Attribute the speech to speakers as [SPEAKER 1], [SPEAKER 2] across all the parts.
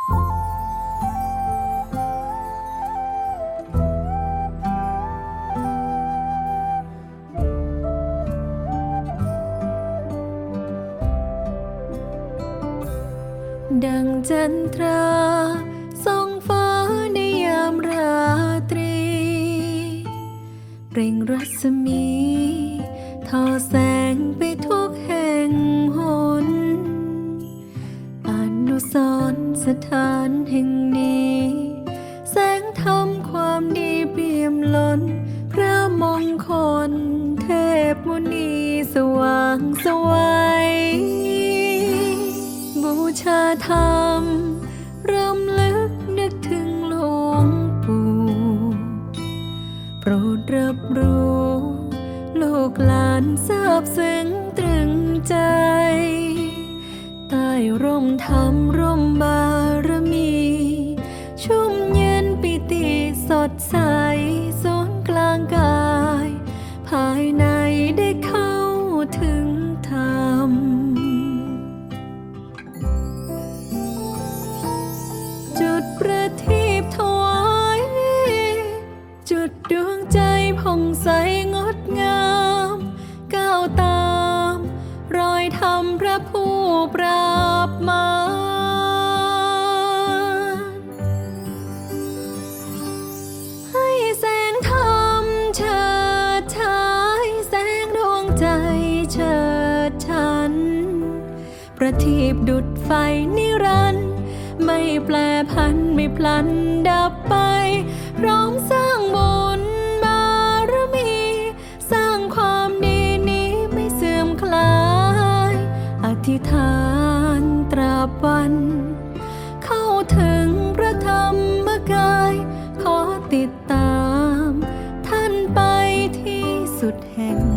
[SPEAKER 1] ดังจันทราส่องฟ้าในยามราตรี เปล่งรัศมี ทอแสงไป สถานแห่งนี้ แสงธรรมความดีเปี่ยมล้น พระมงคล เทพมุนีสว่างสวัยบูชาธรรมรำลึกนึกถึงหลวงปู่โปรดรับรู้ ลูกหลานทราบซึ้งตรึงใจ ร่มธรรมร่มบารมี ชุ่มเย็นปิติสดใสศูนย์กลางกาย ภายในได้เข้าถึงธรรมจุดประทีปถวาย จุดดวงใจผ่องใส ฉัน ประทีปดุดไฟนิรันดร์ไม่แปลพันไม่พลันดับไป ร้อมสร้างบุญบารมี สร้างความดีนี้ไม่เสื่อมคลาย อธิษฐานตราบวัน เข้าถึงพระธรรมกาย ขอติดตาม ท่านไปที่สุดแห่ง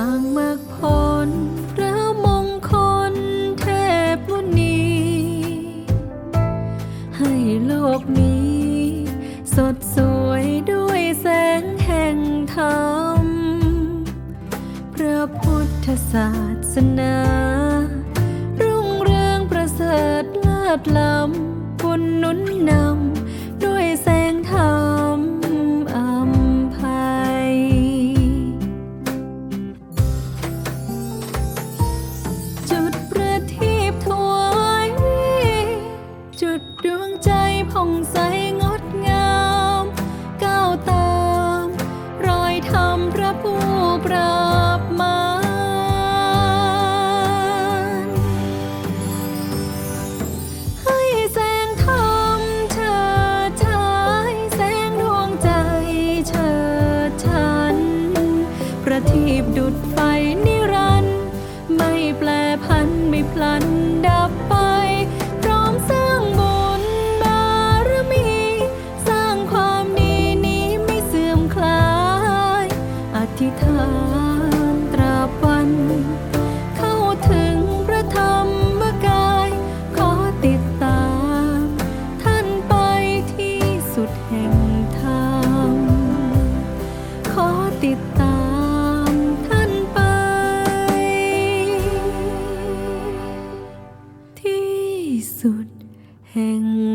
[SPEAKER 1] ทางมรรคผลพระมงคลเทพมุนี ให้โลกนี้ สดสวยด้วยแสงแห่งธรรม พระพุทธศาสนา รุ่งเรืองประเสริฐลิศล้ำบุญนุนนำด้วยแสงธรรม ทีบดุดไฟนิรันดร์ไม่แปลพันไม่พลัน hàng